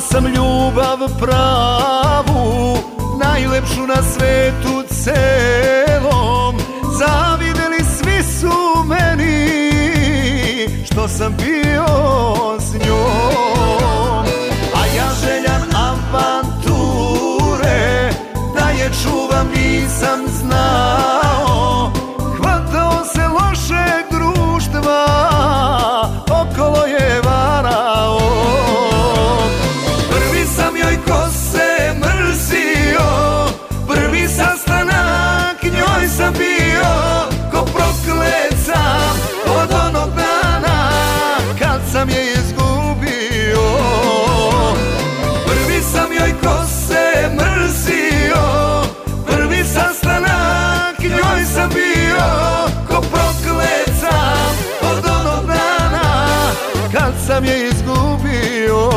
sam ljubav pravu Najlepšu na svetu cenu. sam je izgubio.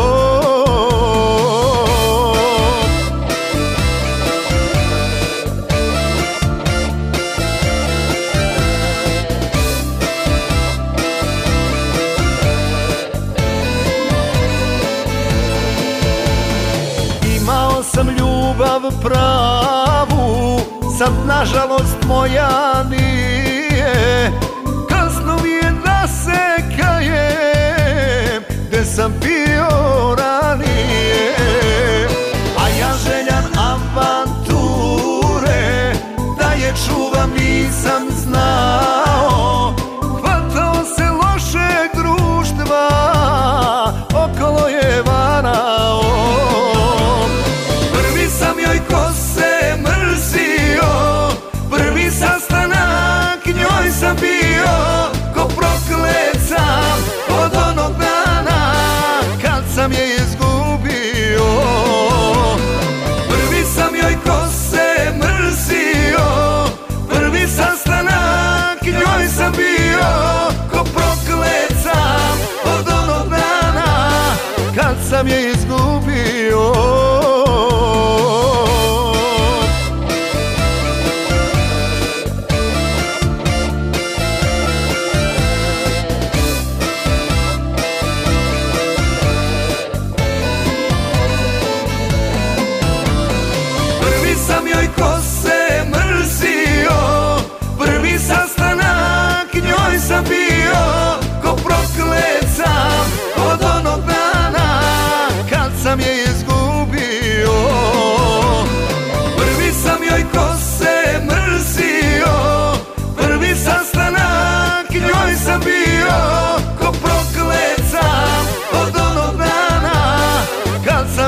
Imao sam ljubav pravu Sad nažalost moja nije. sam je izgubio.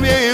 Yeah.